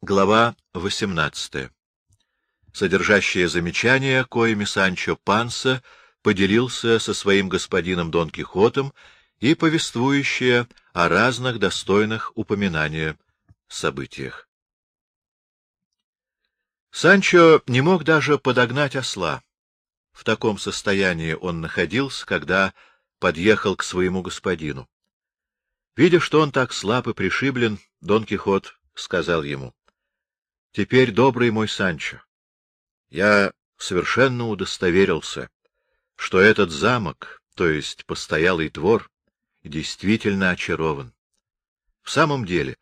Глава 18. Содержащее замечание, коими Санчо Панса поделился со своим господином Дон Кихотом и повествующее о разных достойных упоминания событиях. Санчо не мог даже подогнать осла. В таком состоянии он находился, когда подъехал к своему господину. Видя, что он так слаб и пришиблен, Дон Кихот сказал ему, — Теперь, добрый мой Санчо, я совершенно удостоверился, что этот замок, то есть постоялый двор, действительно очарован. В самом деле,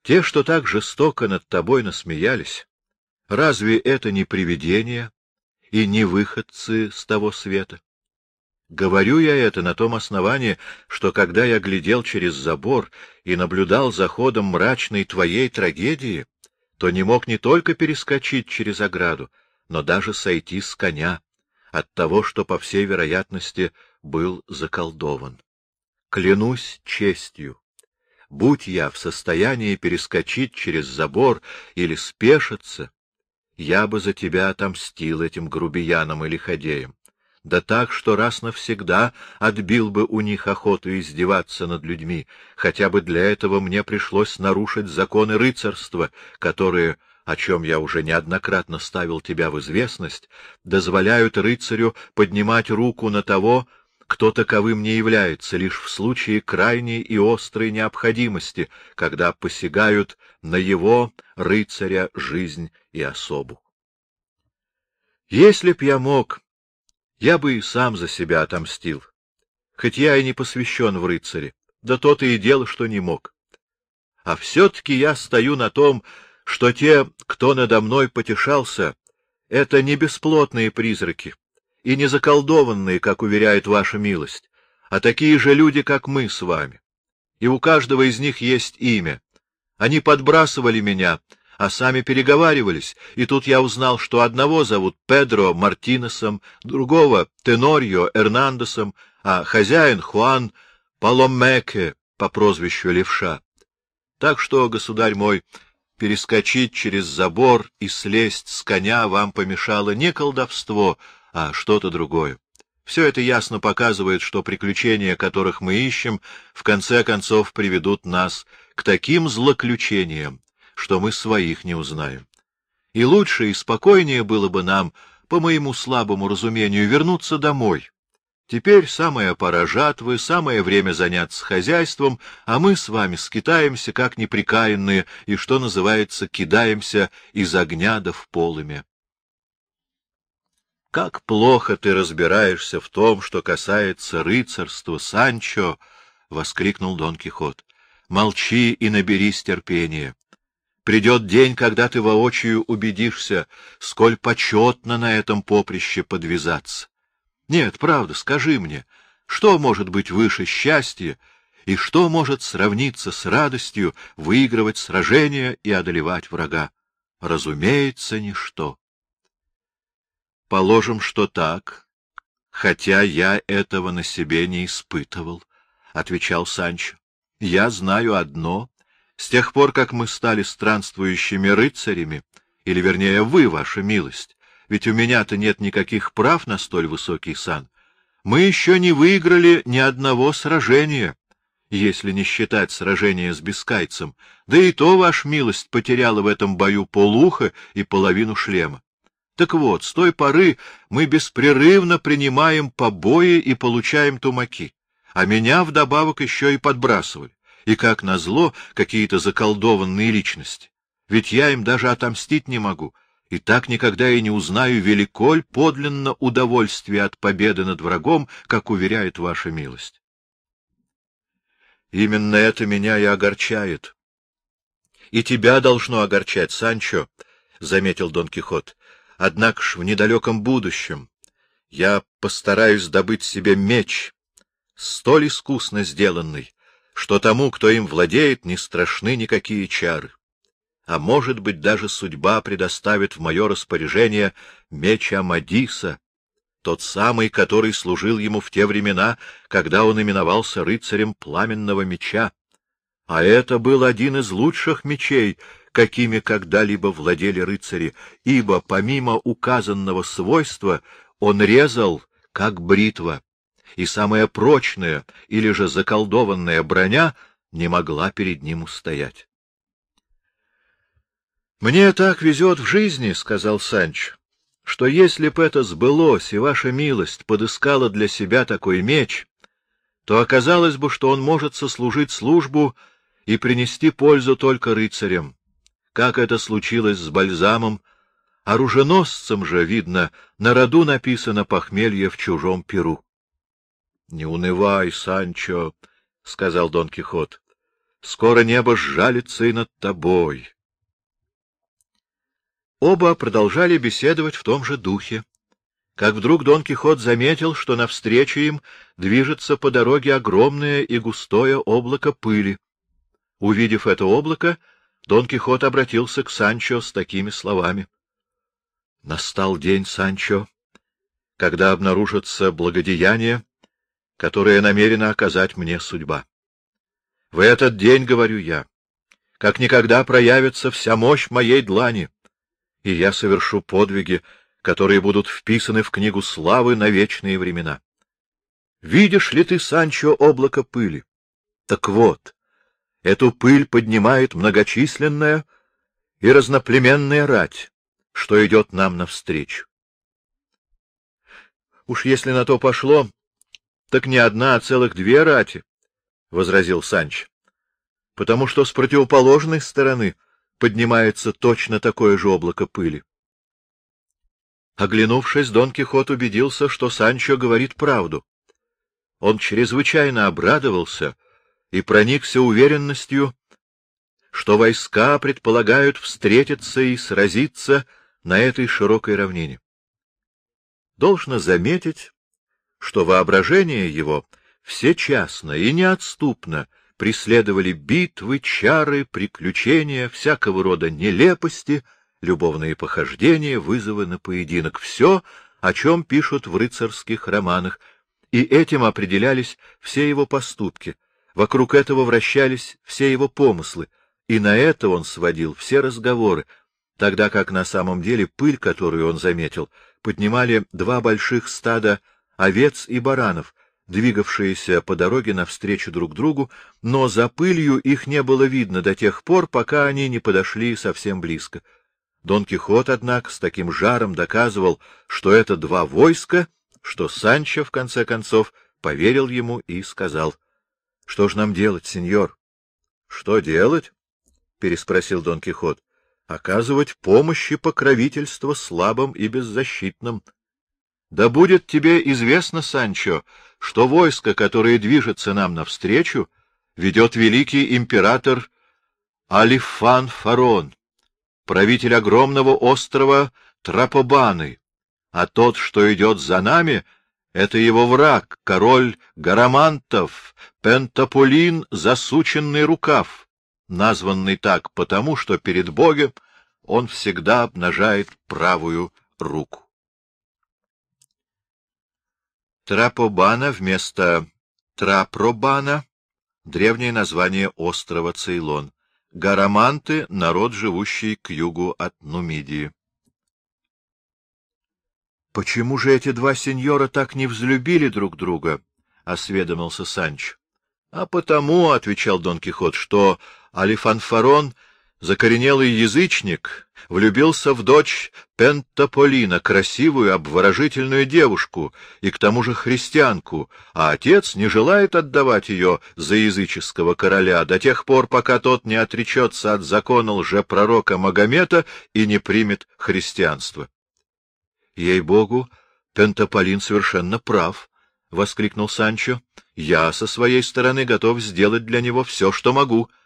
те, что так жестоко над тобой насмеялись, разве это не привидения и не выходцы с того света? Говорю я это на том основании, что когда я глядел через забор и наблюдал за ходом мрачной твоей трагедии, то не мог не только перескочить через ограду, но даже сойти с коня от того, что, по всей вероятности, был заколдован. Клянусь честью, будь я в состоянии перескочить через забор или спешиться, я бы за тебя отомстил этим грубиянам или ходеям да так, что раз навсегда отбил бы у них охоту издеваться над людьми, хотя бы для этого мне пришлось нарушить законы рыцарства, которые, о чем я уже неоднократно ставил тебя в известность, дозволяют рыцарю поднимать руку на того, кто таковым не является, лишь в случае крайней и острой необходимости, когда посягают на его, рыцаря, жизнь и особу. Если б я мог я бы и сам за себя отомстил, хоть я и не посвящен в рыцаре, да то-то и дело, что не мог. А все-таки я стою на том, что те, кто надо мной потешался, это не бесплотные призраки и не заколдованные, как уверяет ваша милость, а такие же люди, как мы с вами. И у каждого из них есть имя. Они подбрасывали меня, а сами переговаривались, и тут я узнал, что одного зовут Педро Мартинесом, другого — Тенорио Эрнандесом, а хозяин Хуан Паломеке по прозвищу Левша. Так что, государь мой, перескочить через забор и слезть с коня вам помешало не колдовство, а что-то другое. Все это ясно показывает, что приключения, которых мы ищем, в конце концов приведут нас к таким злоключениям, что мы своих не узнаем. И лучше и спокойнее было бы нам, по моему слабому разумению, вернуться домой. Теперь самая пора жатвы, самое время заняться хозяйством, а мы с вами скитаемся, как неприкаянные, и, что называется, кидаемся из огня да в полыми. Как плохо ты разбираешься в том, что касается рыцарства, Санчо! — воскликнул Дон Кихот. — Молчи и наберись терпения. Придет день, когда ты воочию убедишься, сколь почетно на этом поприще подвязаться. Нет, правда, скажи мне, что может быть выше счастья и что может сравниться с радостью выигрывать сражения и одолевать врага? Разумеется, ничто. Положим, что так, хотя я этого на себе не испытывал, — отвечал Санчо. Я знаю одно с тех пор, как мы стали странствующими рыцарями, или, вернее, вы, ваша милость, ведь у меня-то нет никаких прав на столь высокий сан, мы еще не выиграли ни одного сражения, если не считать сражения с бескайцем, да и то, ваша милость, потеряла в этом бою полуха и половину шлема. Так вот, с той поры мы беспрерывно принимаем побои и получаем тумаки, а меня вдобавок еще и подбрасывали и, как назло, какие-то заколдованные личности. Ведь я им даже отомстить не могу, и так никогда и не узнаю, великоль подлинно удовольствие от победы над врагом, как уверяет ваша милость. Именно это меня и огорчает. — И тебя должно огорчать, Санчо, — заметил Дон Кихот. — Однако ж в недалеком будущем я постараюсь добыть себе меч, столь искусно сделанный, что тому, кто им владеет, не страшны никакие чары. А может быть, даже судьба предоставит в мое распоряжение меч Амадиса, тот самый, который служил ему в те времена, когда он именовался рыцарем пламенного меча. А это был один из лучших мечей, какими когда-либо владели рыцари, ибо помимо указанного свойства он резал, как бритва, и самая прочная или же заколдованная броня не могла перед ним устоять. — Мне так везет в жизни, — сказал Санч, — что если б это сбылось, и ваша милость подыскала для себя такой меч, то оказалось бы, что он может сослужить службу и принести пользу только рыцарям. Как это случилось с бальзамом, оруженосцем же, видно, на роду написано похмелье в чужом перу. — Не унывай, Санчо, — сказал Дон Кихот, — скоро небо сжалится и над тобой. Оба продолжали беседовать в том же духе, как вдруг Дон Кихот заметил, что навстречу им движется по дороге огромное и густое облако пыли. Увидев это облако, Дон Кихот обратился к Санчо с такими словами. — Настал день, Санчо, когда обнаружится благодеяние, которое намерена оказать мне судьба. В этот день, говорю я, как никогда проявится вся мощь моей длани, и я совершу подвиги, которые будут вписаны в книгу славы на вечные времена. Видишь ли ты, Санчо, облако пыли? Так вот, эту пыль поднимает многочисленная и разноплеменная рать, что идет нам навстречу. Уж если на то пошло, так не одна, а целых две рати, — возразил Санч, — потому что с противоположной стороны поднимается точно такое же облако пыли. Оглянувшись, Дон Кихот убедился, что Санчо говорит правду. Он чрезвычайно обрадовался и проникся уверенностью, что войска предполагают встретиться и сразиться на этой широкой равнине. Должно заметить, что воображение его всечасно и неотступно преследовали битвы, чары, приключения, всякого рода нелепости — любовные похождения, вызовы на поединок — все, о чем пишут в рыцарских романах, и этим определялись все его поступки, вокруг этого вращались все его помыслы, и на это он сводил все разговоры, тогда как на самом деле пыль, которую он заметил, поднимали два больших стада овец и баранов, двигавшиеся по дороге навстречу друг другу, но за пылью их не было видно до тех пор, пока они не подошли совсем близко. Дон Кихот, однако, с таким жаром доказывал, что это два войска, что Санчо, в конце концов, поверил ему и сказал, — Что ж нам делать, сеньор? — Что делать? — переспросил Дон Кихот. — Оказывать помощь и покровительство слабым и беззащитным. Да будет тебе известно, Санчо, что войско, которое движется нам навстречу, ведет великий император Алифан Фарон правитель огромного острова Трапобаны, а тот, что идет за нами, — это его враг, король Гарамантов, Пентаполин, засученный рукав, названный так потому, что перед Богом он всегда обнажает правую руку. Трапобана вместо Трапробана — древнее название острова Цейлон. Гараманты — народ, живущий к югу от Нумидии. — Почему же эти два сеньора так не взлюбили друг друга? — осведомился Санч. — А потому, — отвечал Дон Кихот, — что Алифанфарон Закоренелый язычник влюбился в дочь Пентаполина, красивую, обворожительную девушку, и к тому же христианку, а отец не желает отдавать ее за языческого короля до тех пор, пока тот не отречется от закона лжепророка Магомета и не примет христианство. — Ей-богу, Пентаполин совершенно прав, — воскликнул Санчо. — Я со своей стороны готов сделать для него все, что могу. ——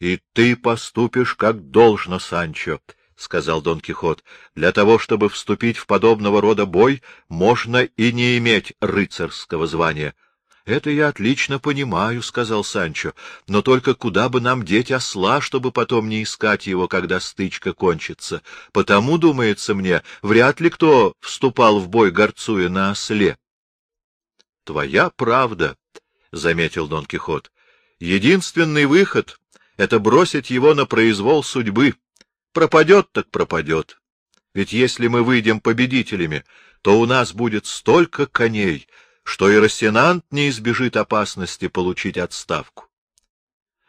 И ты поступишь как должно, Санчо, — сказал Дон Кихот. — Для того, чтобы вступить в подобного рода бой, можно и не иметь рыцарского звания. — Это я отлично понимаю, — сказал Санчо, — но только куда бы нам деть осла, чтобы потом не искать его, когда стычка кончится. Потому, думается мне, вряд ли кто вступал в бой, горцуя на осле. — Твоя правда, — заметил Дон Кихот. — Единственный выход — это бросить его на произвол судьбы, пропадет, так пропадет. Ведь если мы выйдем победителями, то у нас будет столько коней, что и Рассенант не избежит опасности получить отставку.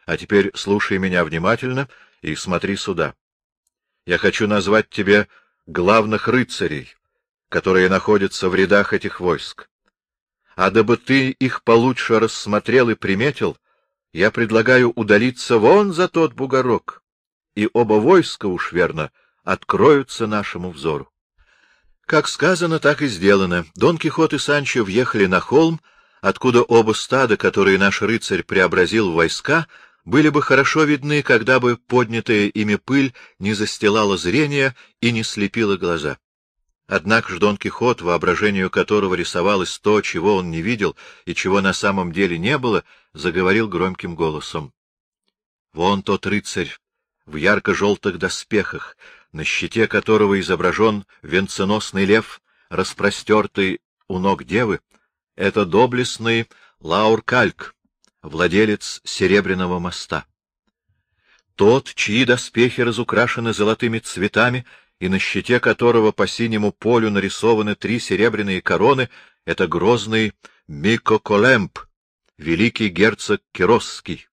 А теперь слушай меня внимательно и смотри сюда. Я хочу назвать тебе главных рыцарей, которые находятся в рядах этих войск. А дабы ты их получше рассмотрел и приметил, я предлагаю удалиться вон за тот бугорок, и оба войска, уж верно, откроются нашему взору. Как сказано, так и сделано. Дон Кихот и Санчо въехали на холм, откуда оба стада, которые наш рыцарь преобразил в войска, были бы хорошо видны, когда бы поднятая ими пыль не застилала зрение и не слепила глаза. Однако ж Дон Кихот, воображению которого рисовалось то, чего он не видел и чего на самом деле не было, заговорил громким голосом. — Вон тот рыцарь в ярко-желтых доспехах, на щите которого изображен венценосный лев, распростертый у ног девы, это доблестный Лаур Кальк, владелец Серебряного моста. Тот, чьи доспехи разукрашены золотыми цветами, и на щите которого по синему полю нарисованы три серебряные короны, это грозный Микоколемп, великий герцог Киросский.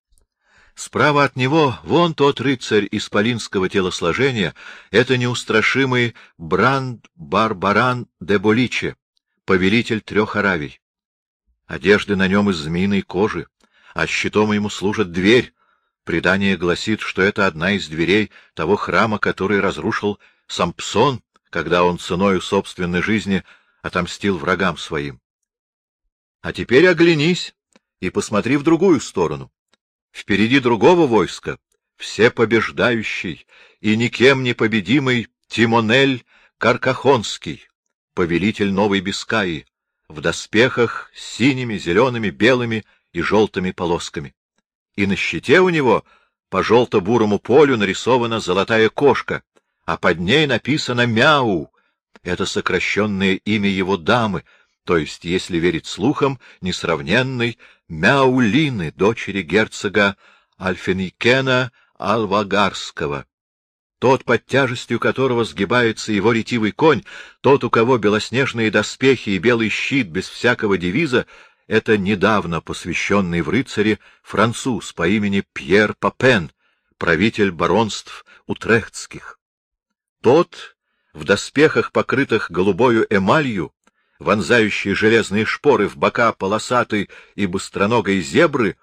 Справа от него вон тот рыцарь исполинского телосложения, это неустрашимый Бранд Барбаран де Боличе, повелитель трех Аравий. Одежды на нем из змеиной кожи, а щитом ему служит дверь. Предание гласит, что это одна из дверей того храма, который разрушил Сампсон, когда он ценою собственной жизни отомстил врагам своим. А теперь оглянись и посмотри в другую сторону. Впереди другого войска, всепобеждающий и никем не победимый Тимонель Каркахонский, повелитель Новой Бискаи, в доспехах с синими, зелеными, белыми и желтыми полосками. И на щите у него по желто-бурому полю нарисована золотая кошка, а под ней написано «Мяу». Это сокращенное имя его дамы, то есть, если верить слухам, несравненной Мяулины, дочери герцога Альфеникена Алвагарского. Тот, под тяжестью которого сгибается его ретивый конь, тот, у кого белоснежные доспехи и белый щит без всякого девиза, это недавно посвященный в рыцаре француз по имени Пьер Папен, правитель баронств утрехтских. Тот, в доспехах, покрытых голубою эмалью, вонзающий железные шпоры в бока полосатой и быстроногой зебры,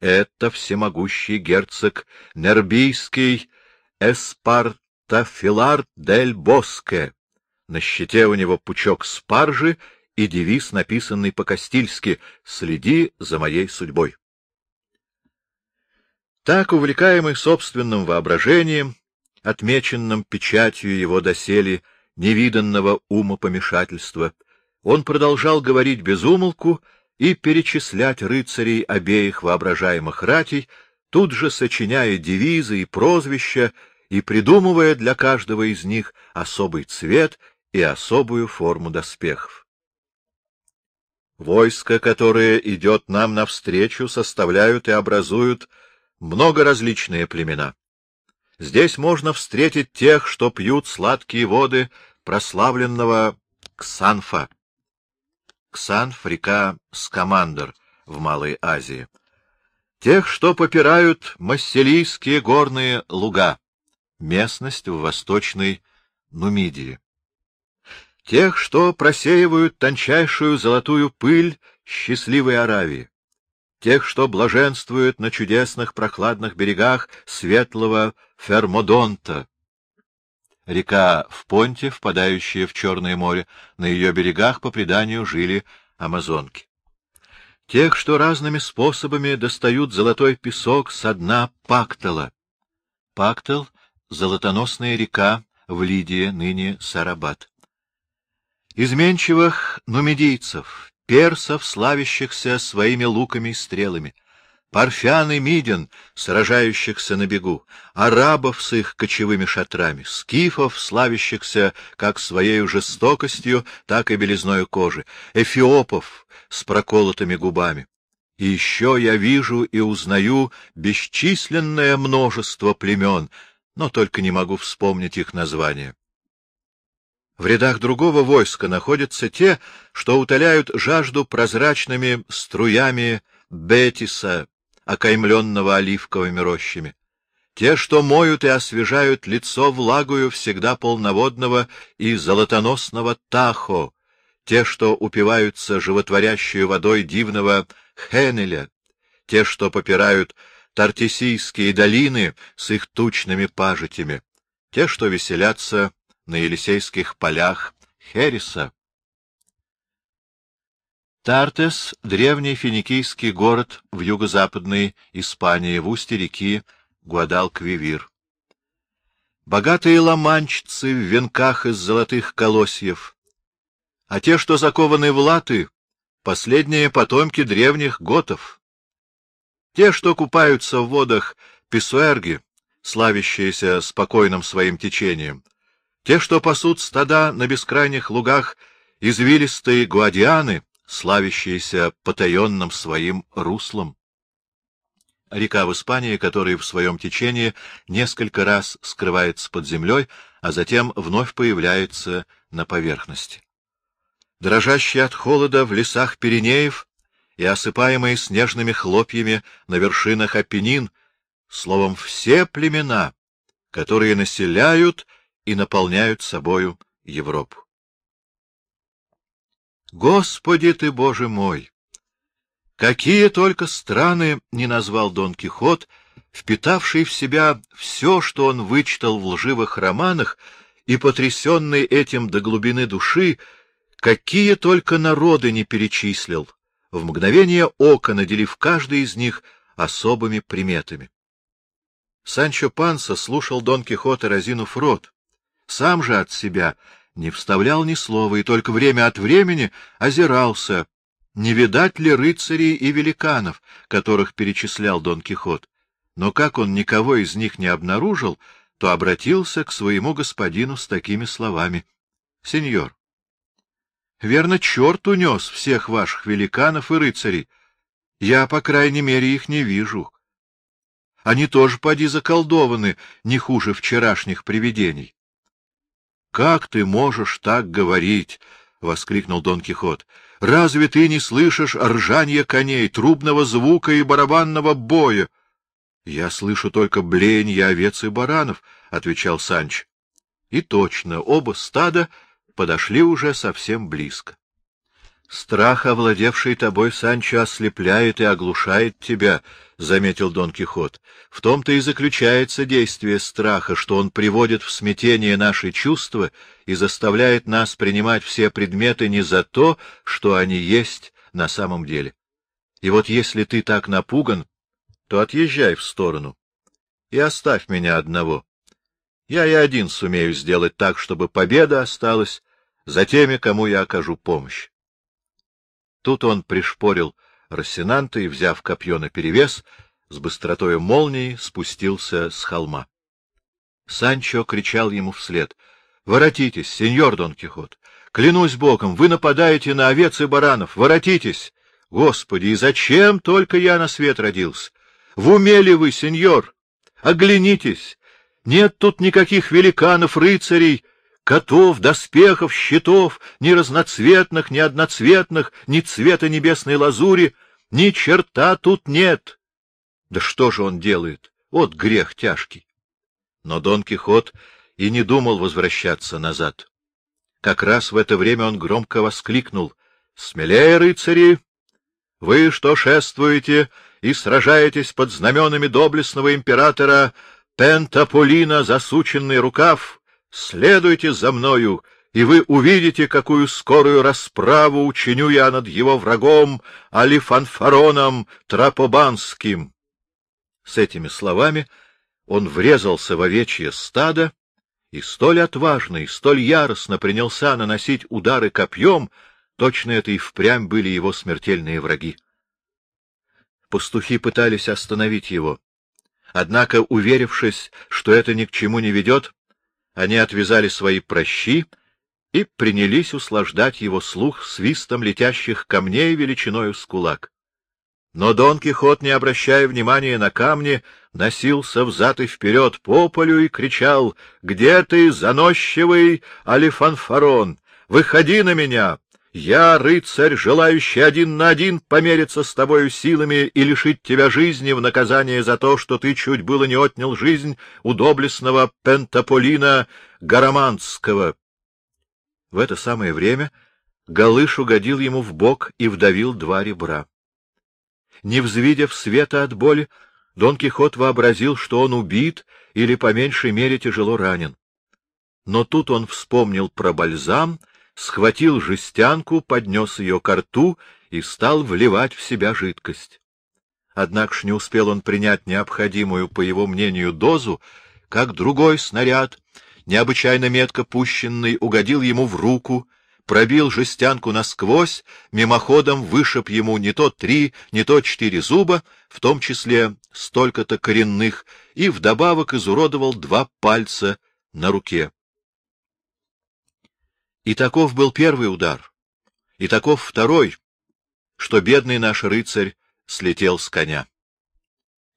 это всемогущий герцог Нербийский Эспартафилар дель Боске. На щите у него пучок спаржи и девиз, написанный по-кастильски «Следи за моей судьбой». Так, увлекаемый собственным воображением, отмеченным печатью его доселе невиданного умопомешательства, он продолжал говорить без умолку и перечислять рыцарей обеих воображаемых ратей, тут же сочиняя девизы и прозвища и придумывая для каждого из них особый цвет и особую форму доспехов. Войско, которое идет нам навстречу, составляют и образуют много различные племена. Здесь можно встретить тех, что пьют сладкие воды прославленного Ксанфа. Ксанф — река Скамандр в Малой Азии. Тех, что попирают Масселийские горные луга, местность в Восточной Нумидии. Тех, что просеивают тончайшую золотую пыль счастливой Аравии тех, что блаженствуют на чудесных прохладных берегах светлого Фермодонта. Река в Понте, впадающая в Черное море, на ее берегах, по преданию, жили амазонки. Тех, что разными способами достают золотой песок со дна Пактала. Пактал — золотоносная река в Лидии, ныне Сарабат. Изменчивых нумидийцев, персов, славящихся своими луками и стрелами, парфян и миден, сражающихся на бегу, арабов с их кочевыми шатрами, скифов, славящихся как своей жестокостью, так и белизною кожи, эфиопов с проколотыми губами. И еще я вижу и узнаю бесчисленное множество племен, но только не могу вспомнить их название. В рядах другого войска находятся те, что утоляют жажду прозрачными струями бетиса, окаймленного оливковыми рощами. Те, что моют и освежают лицо влагою всегда полноводного и золотоносного Тахо, те, что упиваются животворящей водой дивного Хенеля, те, что попирают Тартисийские долины с их тучными пажитями, те, что веселятся на Елисейских полях Хереса. Тартес — древний финикийский город в юго-западной Испании, в устье реки Гуадалквивир. Богатые ломанчицы в венках из золотых колосьев, а те, что закованы в латы, — последние потомки древних готов. Те, что купаются в водах Писуэрги, славящиеся спокойным своим течением, те, что пасут стада на бескрайних лугах извилистые гуадианы, славящиеся потаенным своим руслом. Река в Испании, которая в своем течении несколько раз скрывается под землей, а затем вновь появляется на поверхности. Дрожащие от холода в лесах Пиренеев и осыпаемые снежными хлопьями на вершинах Апеннин, словом, все племена, которые населяют и наполняют собою Европу. Господи ты, Боже мой! Какие только страны не назвал Дон Кихот, впитавший в себя все, что он вычитал в лживых романах, и потрясенный этим до глубины души, какие только народы не перечислил, в мгновение ока наделив каждый из них особыми приметами. Санчо Панса слушал Дон Кихота, разинув рот. Сам же от себя не вставлял ни слова и только время от времени озирался, не видать ли рыцарей и великанов, которых перечислял Дон Кихот. Но как он никого из них не обнаружил, то обратился к своему господину с такими словами. — Сеньор, Верно, черт унес всех ваших великанов и рыцарей. Я, по крайней мере, их не вижу. Они тоже поди заколдованы, не хуже вчерашних привидений. — Как ты можешь так говорить? — воскликнул Дон Кихот. — Разве ты не слышишь ржанья коней, трубного звука и барабанного боя? — Я слышу только бленье овец и баранов, — отвечал Санч. И точно, оба стада подошли уже совсем близко. Страх, овладевший тобой, Санчо, ослепляет и оглушает тебя, — заметил Дон Кихот. В том-то и заключается действие страха, что он приводит в смятение наши чувства и заставляет нас принимать все предметы не за то, что они есть на самом деле. И вот если ты так напуган, то отъезжай в сторону и оставь меня одного. Я и один сумею сделать так, чтобы победа осталась за теми, кому я окажу помощь. Тут он пришпорил Рассенанта и, взяв копье наперевес, с быстротой молнии спустился с холма. Санчо кричал ему вслед. — Воротитесь, сеньор Дон Кихот! Клянусь богом, вы нападаете на овец и баранов! Воротитесь! Господи, и зачем только я на свет родился? В уме ли вы, сеньор? Оглянитесь! Нет тут никаких великанов, рыцарей, котов, доспехов, щитов, ни разноцветных, ни одноцветных, ни цвета небесной лазури, ни черта тут нет. Да что же он делает? Вот грех тяжкий. Но Дон Кихот и не думал возвращаться назад. Как раз в это время он громко воскликнул. — Смелее, рыцари! Вы, что шествуете и сражаетесь под знаменами доблестного императора Пентаполина, засученный рукав, Следуйте за мною, и вы увидите, какую скорую расправу учиню я над его врагом Алифанфароном Трапобанским. С этими словами он врезался в овечье стадо и столь отважно и столь яростно принялся наносить удары копьем, точно это и впрямь были его смертельные враги. Пастухи пытались остановить его. Однако, уверившись, что это ни к чему не ведет, они отвязали свои прощи и принялись услаждать его слух свистом летящих камней величиною с кулак. Но Дон Кихот, не обращая внимания на камни, носился взад и вперед по полю и кричал «Где ты, заносчивый Алифанфарон? Выходи на меня! Я, рыцарь, желающий один на один помериться с тобою силами и лишить тебя жизни в наказание за то, что ты чуть было не отнял жизнь у доблестного Пентаполина Гараманского». В это самое время Галыш угодил ему в бок и вдавил два ребра. Не взвидев света от боли, Дон Кихот вообразил, что он убит или, по меньшей мере, тяжело ранен. Но тут он вспомнил про бальзам, схватил жестянку, поднес ее к рту и стал вливать в себя жидкость. Однако ж не успел он принять необходимую, по его мнению, дозу, как другой снаряд, необычайно метко пущенный, угодил ему в руку, пробил жестянку насквозь, мимоходом вышиб ему не то три, не то четыре зуба, в том числе столько-то коренных, и вдобавок изуродовал два пальца на руке. И таков был первый удар, и таков второй, что бедный наш рыцарь слетел с коня.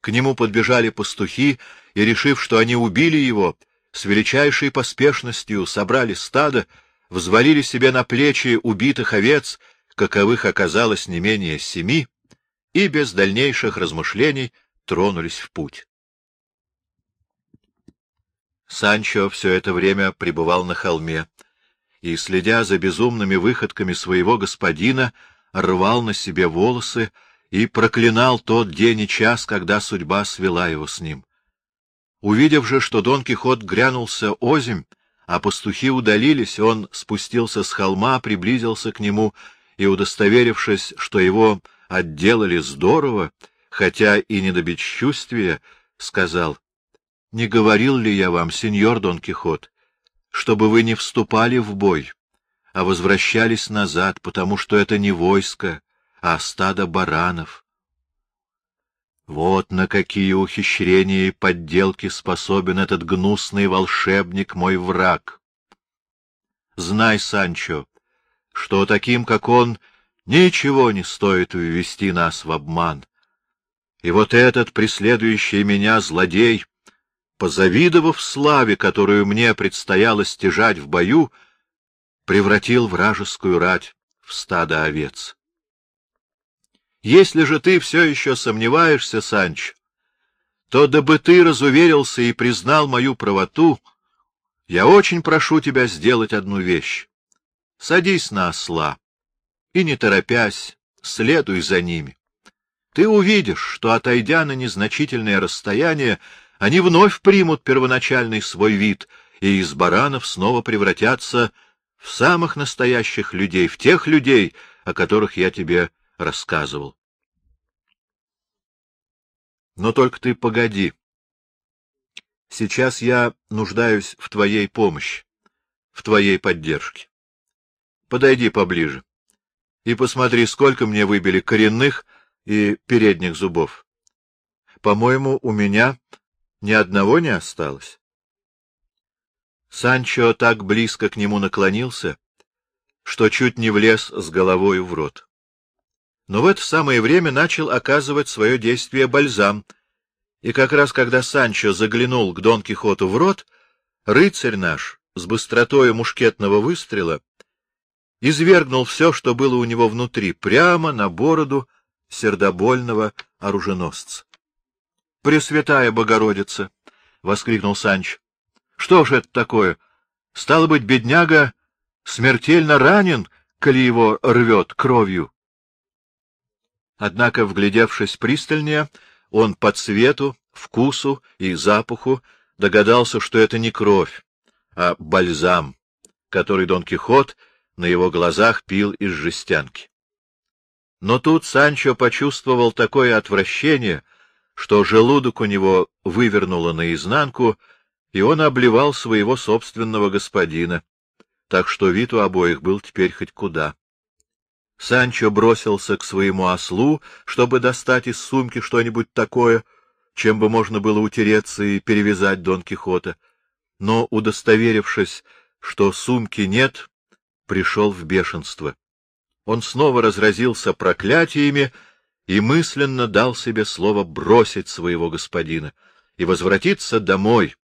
К нему подбежали пастухи, и, решив, что они убили его, с величайшей поспешностью собрали стадо, взвалили себе на плечи убитых овец, каковых оказалось не менее семи, и без дальнейших размышлений тронулись в путь. Санчо все это время пребывал на холме и, следя за безумными выходками своего господина, рвал на себе волосы и проклинал тот день и час, когда судьба свела его с ним. Увидев же, что Дон Кихот грянулся озимь, а пастухи удалились, он спустился с холма, приблизился к нему и, удостоверившись, что его отделали здорово, хотя и не до бесчувствия, сказал, — Не говорил ли я вам, сеньор Дон Кихот, чтобы вы не вступали в бой, а возвращались назад, потому что это не войско, а стадо баранов? Вот на какие ухищрения и подделки способен этот гнусный волшебник, мой враг. Знай, Санчо, что таким, как он, ничего не стоит ввести нас в обман. И вот этот, преследующий меня злодей, позавидовав славе, которую мне предстояло стяжать в бою, превратил вражескую рать в стадо овец. Если же ты все еще сомневаешься, Санч, то дабы ты разуверился и признал мою правоту, я очень прошу тебя сделать одну вещь. Садись на осла и, не торопясь, следуй за ними. Ты увидишь, что, отойдя на незначительное расстояние, они вновь примут первоначальный свой вид и из баранов снова превратятся в самых настоящих людей, в тех людей, о которых я тебе рассказывал. Но только ты погоди. Сейчас я нуждаюсь в твоей помощи, в твоей поддержке. Подойди поближе и посмотри, сколько мне выбили коренных и передних зубов. По-моему, у меня ни одного не осталось. Санчо так близко к нему наклонился, что чуть не влез с головою в рот. Но в это самое время начал оказывать свое действие бальзам, и как раз когда Санчо заглянул к Дон Кихоту в рот, рыцарь наш с быстротою мушкетного выстрела извергнул все, что было у него внутри, прямо на бороду сердобольного оруженосца. — Пресвятая Богородица! — воскликнул Санч. — Что ж это такое? Стало быть, бедняга смертельно ранен, коли его рвет кровью. Однако, вглядевшись пристальнее, он по цвету, вкусу и запаху догадался, что это не кровь, а бальзам, который Дон Кихот на его глазах пил из жестянки. Но тут Санчо почувствовал такое отвращение, что желудок у него вывернуло наизнанку, и он обливал своего собственного господина, так что вид у обоих был теперь хоть куда. Санчо бросился к своему ослу, чтобы достать из сумки что-нибудь такое, чем бы можно было утереться и перевязать Дон Кихота. Но, удостоверившись, что сумки нет, пришел в бешенство. Он снова разразился проклятиями и мысленно дал себе слово бросить своего господина и возвратиться домой,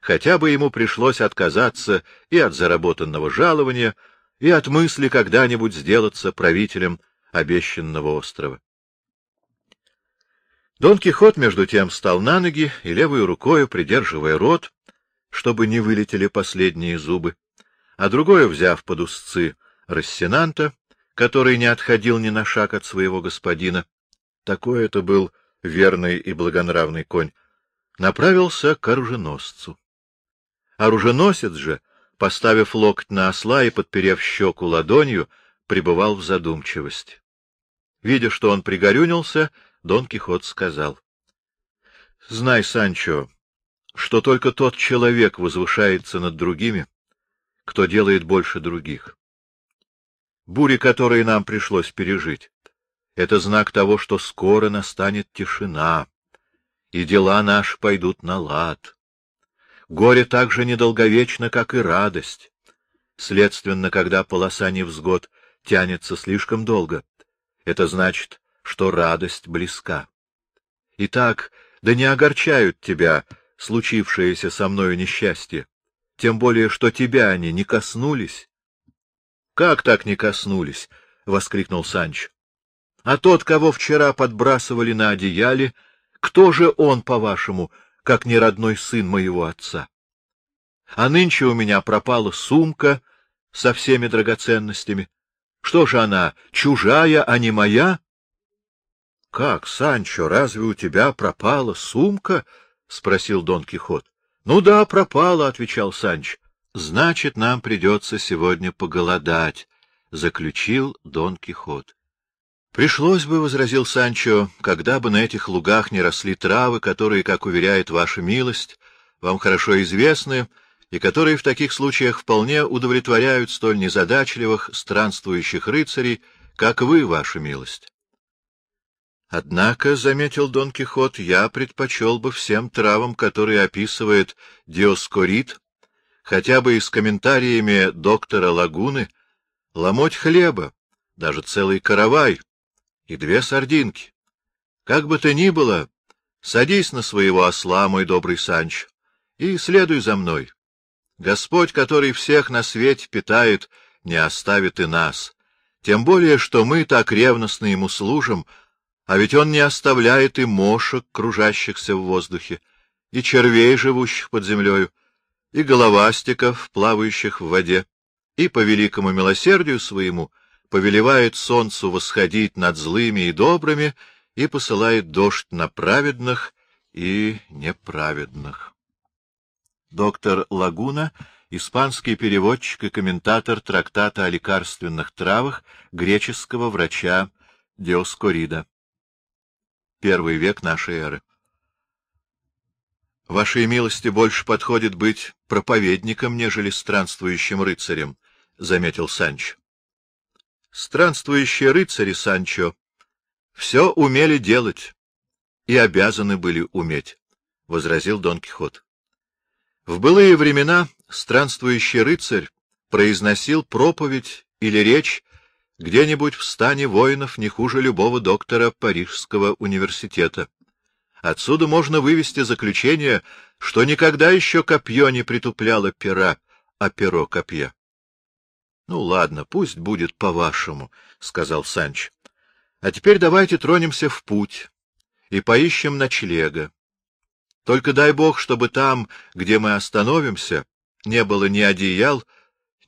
хотя бы ему пришлось отказаться и от заработанного жалования, и от мысли когда-нибудь сделаться правителем обещанного острова. Дон Кихот, между тем, встал на ноги и левой рукою, придерживая рот, чтобы не вылетели последние зубы, а другое, взяв под узцы Рассенанта, который не отходил ни на шаг от своего господина, такой это был верный и благонравный конь, направился к оруженосцу. Оруженосец же, поставив локоть на осла и подперев щеку ладонью, пребывал в задумчивости. Видя, что он пригорюнился, Дон Кихот сказал. — Знай, Санчо, что только тот человек возвышается над другими, кто делает больше других. Бури, которые нам пришлось пережить, — это знак того, что скоро настанет тишина, и дела наши пойдут на лад. Горе так же недолговечно, как и радость. Следственно, когда полоса невзгод тянется слишком долго, это значит, что радость близка. Итак, да не огорчают тебя случившееся со мною несчастье, тем более, что тебя они не коснулись. — Как так не коснулись? — воскликнул Санч. — А тот, кого вчера подбрасывали на одеяле, кто же он, по-вашему, как не родной сын моего отца? А нынче у меня пропала сумка со всеми драгоценностями. Что же она, чужая, а не моя? — Как, Санчо, разве у тебя пропала сумка? — спросил Дон Кихот. — Ну да, пропала, — отвечал Санч. — Значит, нам придется сегодня поголодать, — заключил Дон Кихот. — Пришлось бы, — возразил Санчо, — когда бы на этих лугах не росли травы, которые, как уверяет ваша милость, вам хорошо известны, и которые в таких случаях вполне удовлетворяют столь незадачливых странствующих рыцарей, как вы, ваша милость. Однако, — заметил Дон Кихот, — я предпочел бы всем травам, которые описывает Диоскорид, хотя бы и с комментариями доктора Лагуны, ломоть хлеба, даже целый каравай и две сардинки. Как бы то ни было, садись на своего осла, мой добрый Санч, и следуй за мной. Господь, который всех на свете питает, не оставит и нас, тем более, что мы так ревностно ему служим, — а ведь он не оставляет и мошек, кружащихся в воздухе, и червей, живущих под землею, и головастиков, плавающих в воде, и по великому милосердию своему повелевает солнцу восходить над злыми и добрыми и посылает дождь на праведных и неправедных. Доктор Лагуна — испанский переводчик и комментатор трактата о лекарственных травах греческого врача Диоскорида первый век нашей эры. Вашей милости больше подходит быть проповедником, нежели странствующим рыцарем, — заметил Санчо. Странствующие рыцари, Санчо, все умели делать и обязаны были уметь, — возразил Дон Кихот. В былые времена странствующий рыцарь произносил проповедь или речь где-нибудь в стане воинов не хуже любого доктора Парижского университета. Отсюда можно вывести заключение, что никогда еще копье не притупляло пера, а перо копья. — Ну, ладно, пусть будет по-вашему, — сказал Санч. — А теперь давайте тронемся в путь и поищем ночлега. Только дай бог, чтобы там, где мы остановимся, не было ни одеял,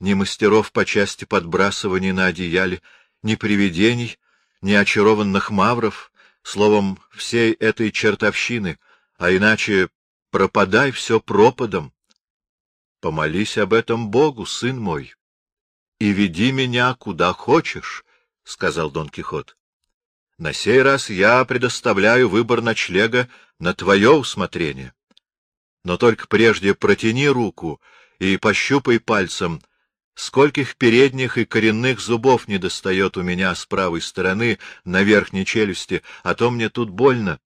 ни мастеров по части подбрасывания на одеяле, ни привидений, ни очарованных мавров, словом, всей этой чертовщины, а иначе пропадай все пропадом. Помолись об этом Богу, сын мой, и веди меня куда хочешь, — сказал Дон Кихот. На сей раз я предоставляю выбор ночлега на твое усмотрение. Но только прежде протяни руку и пощупай пальцем — Скольких передних и коренных зубов не достает у меня с правой стороны на верхней челюсти, а то мне тут больно.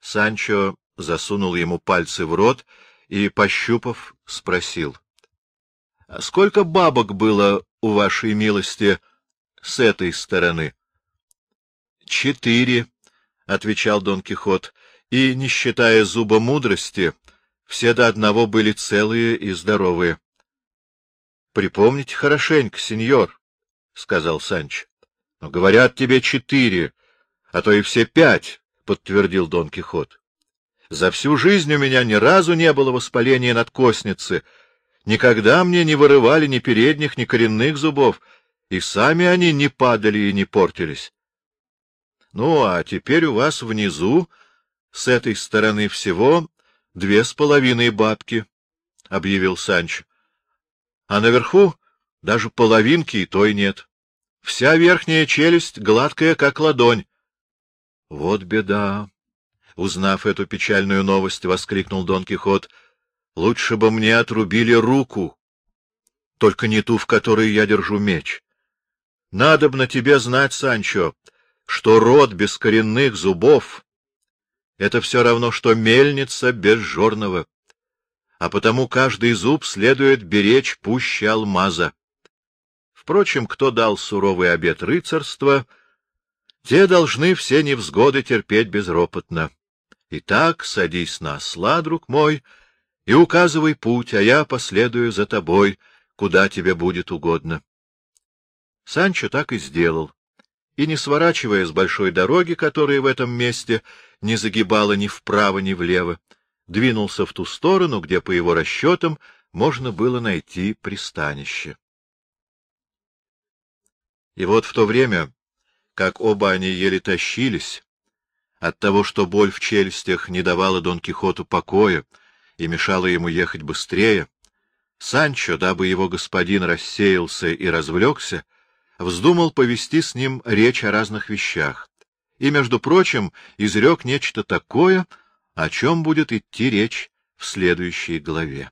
Санчо засунул ему пальцы в рот и, пощупав, спросил. — Сколько бабок было у вашей милости с этой стороны? — Четыре, — отвечал Дон Кихот, — и, не считая зуба мудрости, все до одного были целые и здоровые. — Припомните хорошенько, сеньор, — сказал Санч. — Но говорят тебе четыре, а то и все пять, — подтвердил Дон Кихот. — За всю жизнь у меня ни разу не было воспаления надкосницы, никогда мне не вырывали ни передних, ни коренных зубов, и сами они не падали и не портились. Ну, а теперь у вас внизу, с этой стороны всего, две с половиной бабки, — объявил Санч. А наверху даже половинки и той нет. Вся верхняя челюсть гладкая, как ладонь. — Вот беда! — узнав эту печальную новость, воскликнул Дон Кихот. — Лучше бы мне отрубили руку, только не ту, в которой я держу меч. Надо бы на тебе знать, Санчо, что род без коренных зубов — это все равно, что мельница без жорного, а потому каждый зуб следует беречь пуще алмаза. Впрочем, кто дал суровый обет рыцарства, те должны все невзгоды терпеть безропотно. Итак, садись на осла, друг мой, и указывай путь, а я последую за тобой, куда тебе будет угодно. Санчо так и сделал и, не сворачивая с большой дороги, которая в этом месте не загибала ни вправо, ни влево, двинулся в ту сторону, где, по его расчетам, можно было найти пристанище. И вот в то время, как оба они еле тащились, от того, что боль в челюстях не давала Дон Кихоту покоя и мешала ему ехать быстрее, Санчо, дабы его господин рассеялся и развлекся, вздумал повести с ним речь о разных вещах, и, между прочим, изрек нечто такое, о чем будет идти речь в следующей главе.